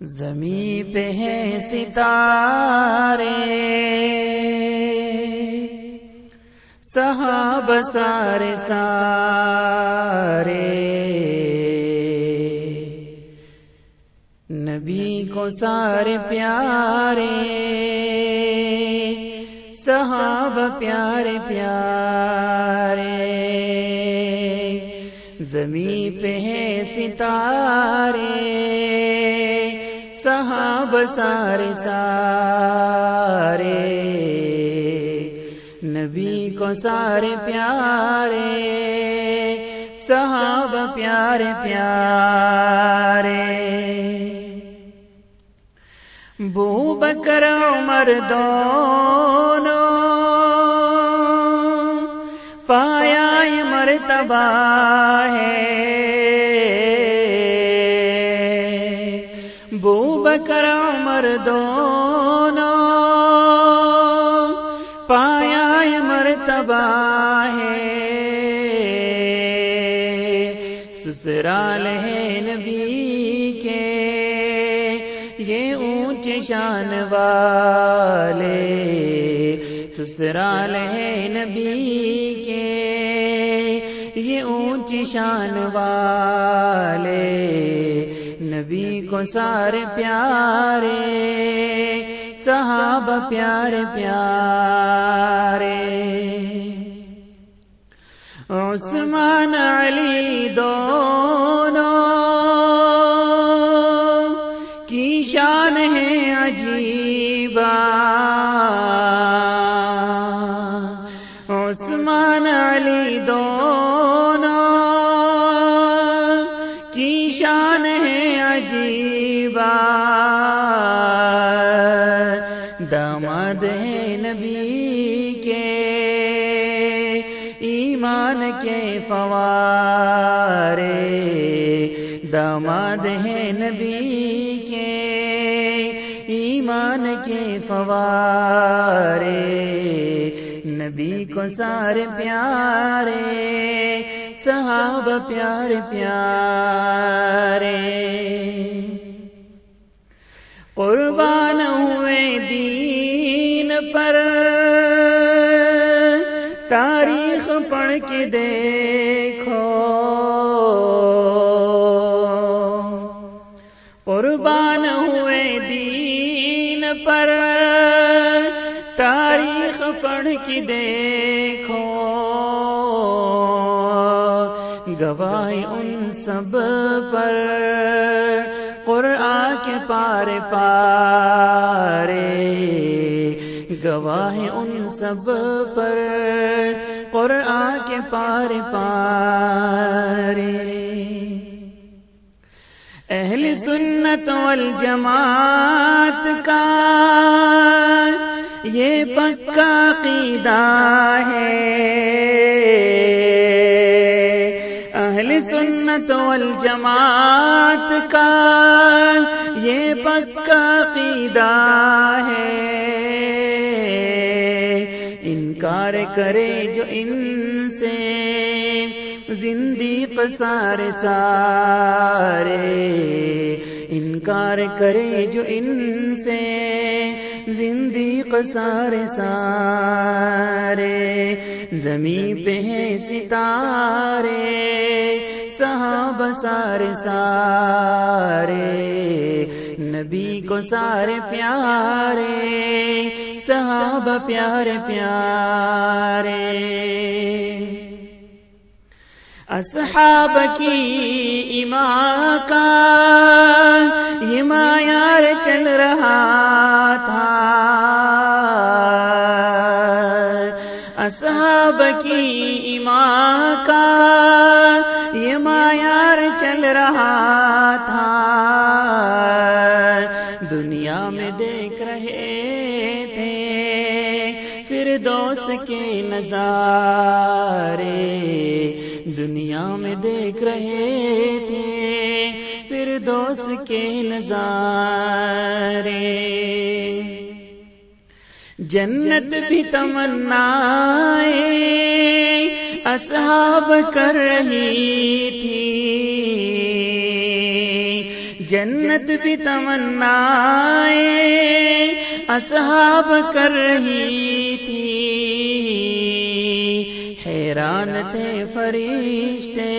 زمین پہ ہے ستارے۔ صحاب سارے سارے۔ نبی کو سارے پیارے۔ صحاب پیارے پیارے۔ زمین پہ ہے ستارے۔ صحاب سارے سارے؟ نبی کو سارے پیارے صحاب پیارے پیارے۔ بو بکر عمر دونوں پایا مرتبہ ہے۔ عمر پایا مرتبہ ہے۔ سسرال ہے نبی کے، یہ اونچ شان والے۔ سسرال ہے نبی کے، یہ اونچ شان والے۔ نبی کو سارے پیارے صحاب پیارے پیارے۔ عثمان علی دونوں کی شان ہے عجیبا داماد نبی کے، ایمان کے فوارے۔ داماد ہے نبی کے، ایمان کے فوارے۔ نبی کو سارے پیارے صحاب پیارے پیارے۔ قربان ہوئے دین دیکھو۔ قربان ہوئے دین پر، تاریخ پڑھ کے دیکھو۔ گواہ ان سب پر، قرآن کے پارے پارے۔ گواہ ان سب پر قرآن کے پارے پارے اہل سنت والجماعت کا یہ پکا قیدہ ہے۔ اہل سنت والجماعت کا یہ پکا قیدہ ہے۔ کرے جو ان سے زندی سارے سارے انکار کرے جو ان سے زندی سارے سارے زمین پہ ہے ستارے صحاب سارے سارے، نبی کو سارے پیارے صحاب پیارے پیارے۔ اصحاب کی ایمان کا یہ معیار چل رہا تھا۔ اصحاب کی ایمان کا یہ چل رہا تھا۔ کے نظارے دنیا میں دیکھ رہے تھے، پھر دوست کے نظارے۔ جنت بھی تمنا اصحاب کر رہی تھی۔ جنت بھی تمنا اصحاب کر رہی حیران تھے فرشتے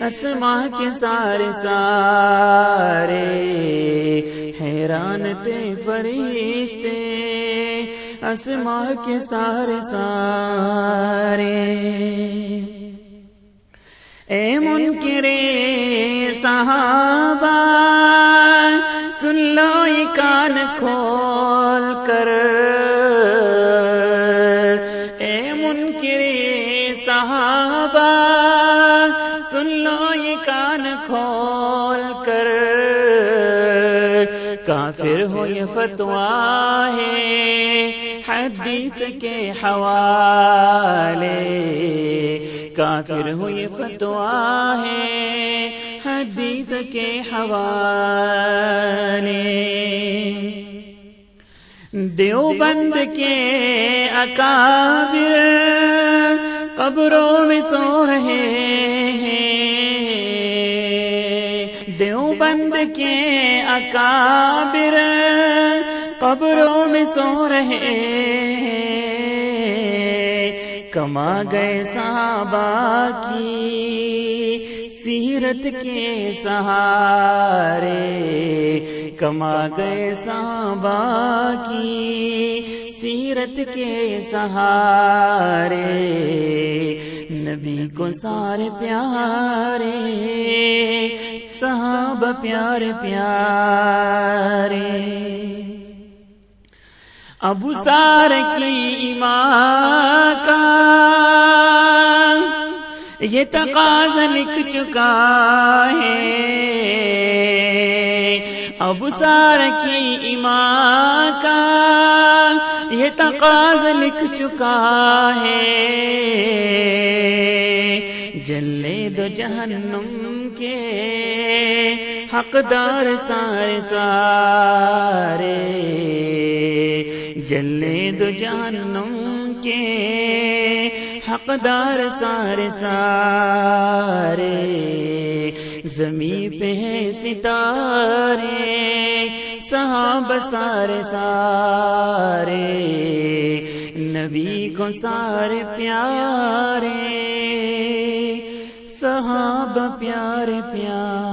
اسما کے سارے سارے حیران تھے فرشتے اسما کے سارے سارے۔ اے منکرے صحابہ، سن لو کان کھول کر۔ یہ فتوا ہے حدیث کے حوالے۔ کافر ہو یہ فتوا ہے حدیث کے حوالے۔ دیوبند کے اکابر قبروں میں سو رہے ہیں۔ دیوبند کے اکابر قبروں میں سو رہے۔ ہیں کما گئے صحابہ کی سیرت کے سہارے۔ کما گئے صحابہ کی سیرت کے سہارے۔ نبی کو سارے پیارے۔ صحاب پیارے پیارے۔ ابو سار کی ماں کا یہ تقاض لکھ چکا ہے۔ ابو سار کی ماں کا یہ تقاض لکھ چکا ہے۔ جلے دو جہنم کے حقدار سارے سارے۔ جلے دو جہنم کے حقدار سارے سارے۔ زمین پہ ستارے صحاب سارے سارے۔ نبی کو سارے پیارے۔ صحاب پیارے پیارے